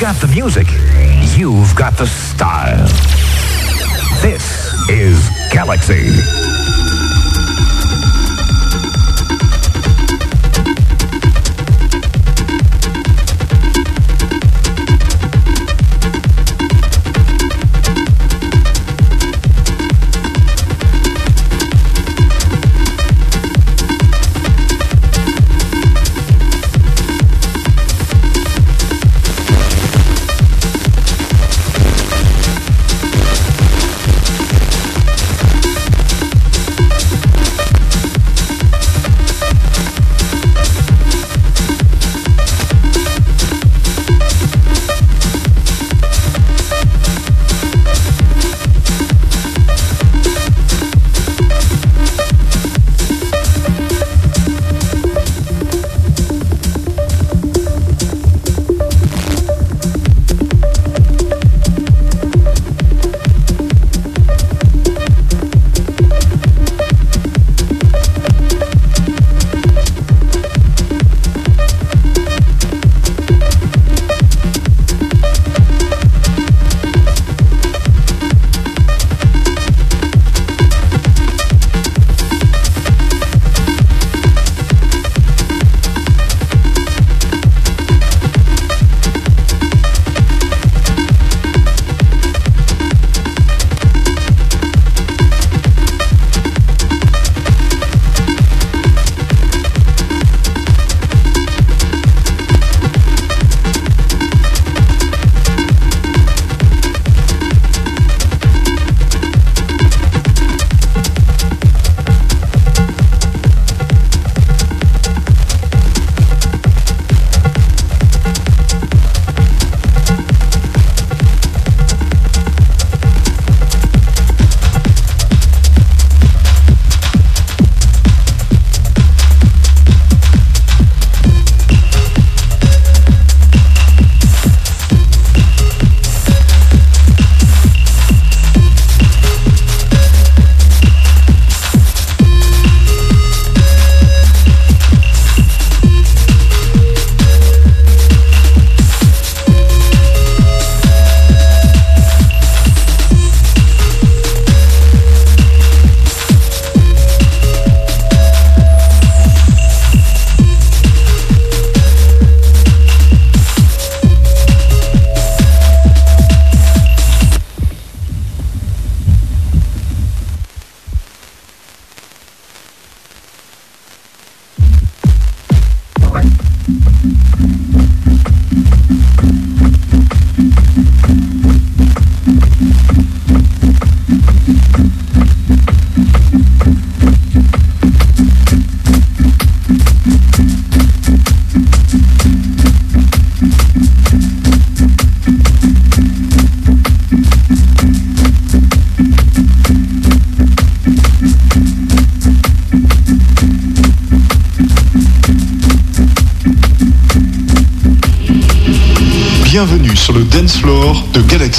got the music, you've got the style. This is Galaxy. De Galaxy.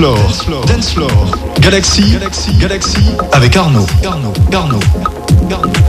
Floor, Dance Floor, Galaxy, Galaxy, Galaxy, avec Arnaud, Arnaud, Arnaud, Arnaud.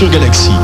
Sur Galaxy.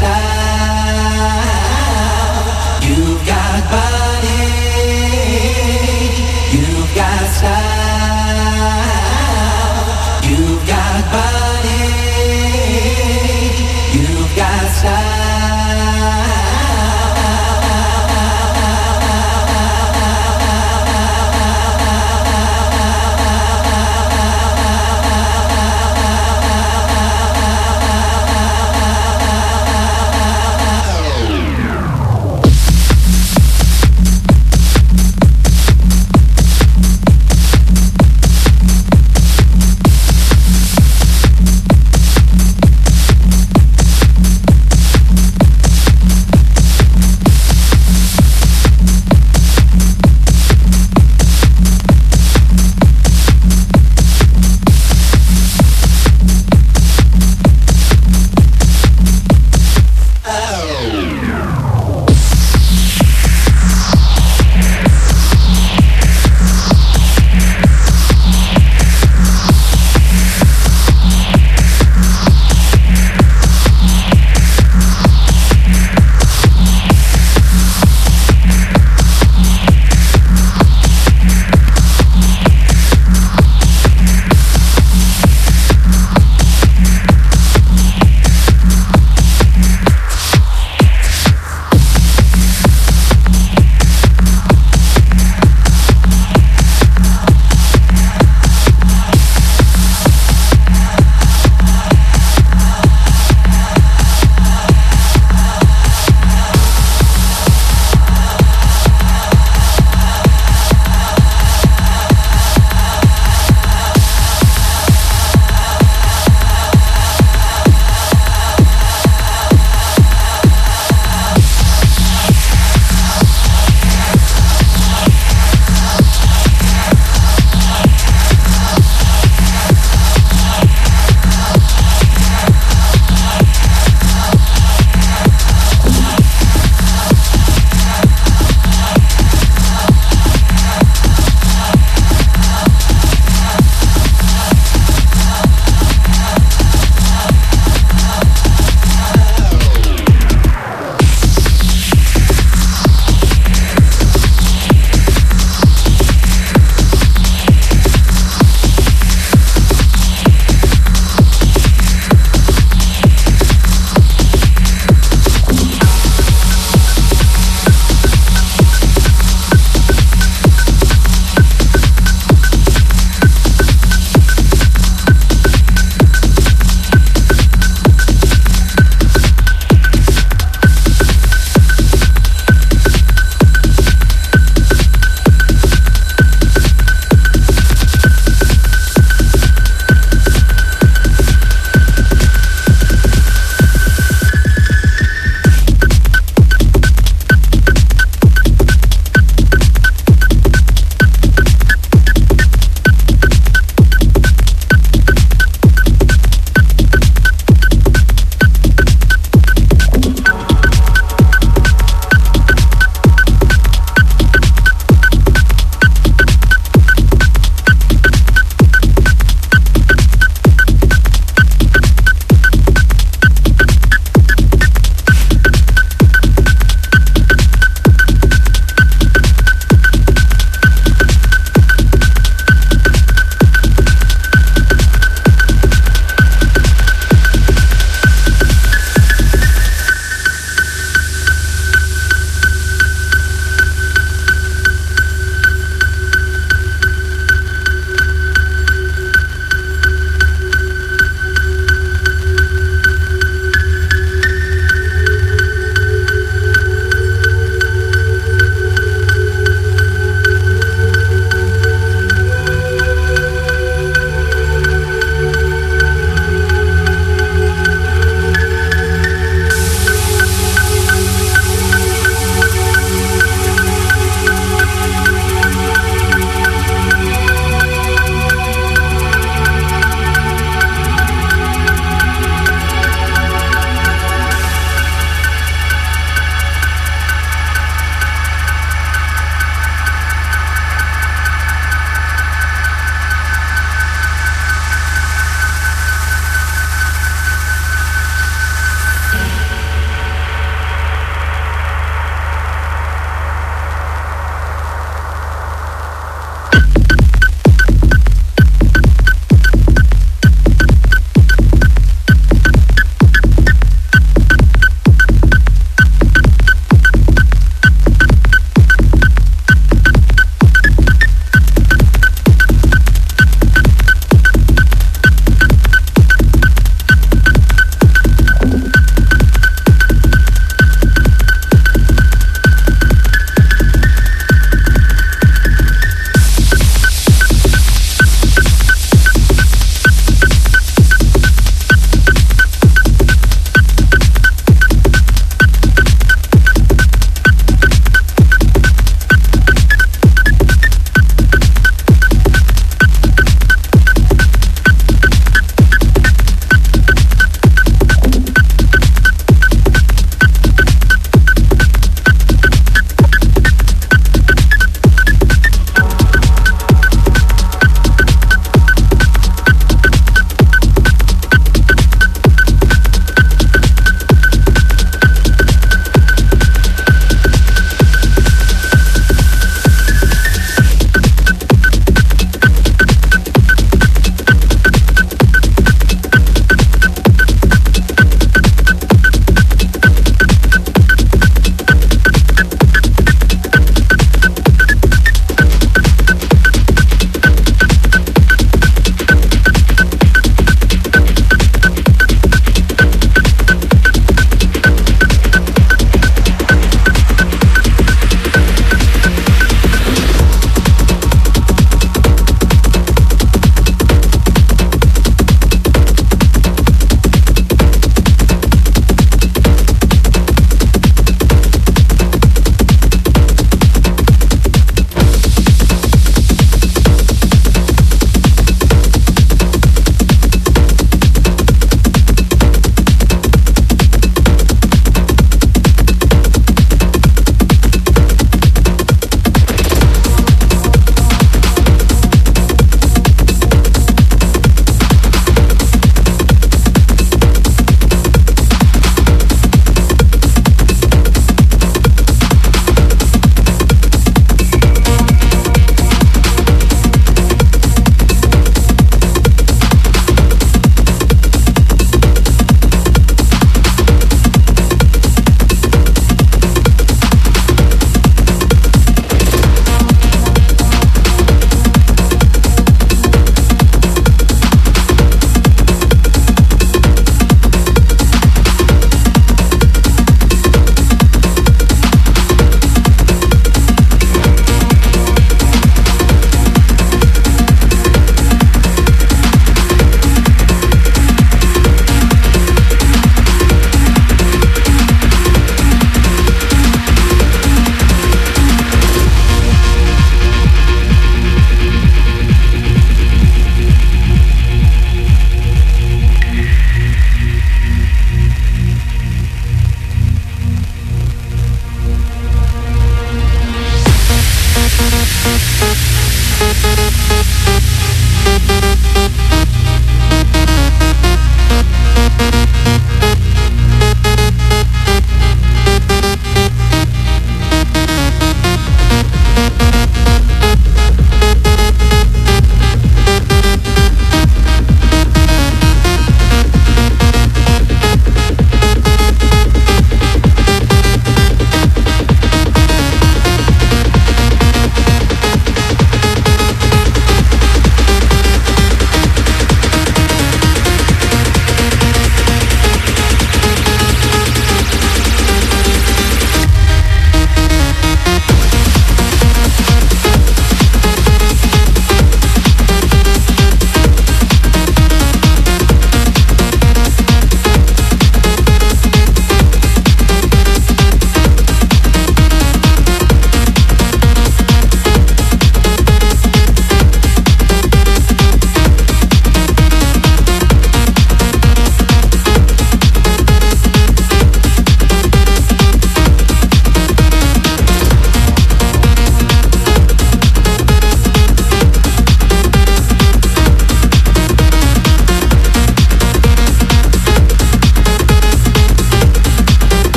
side.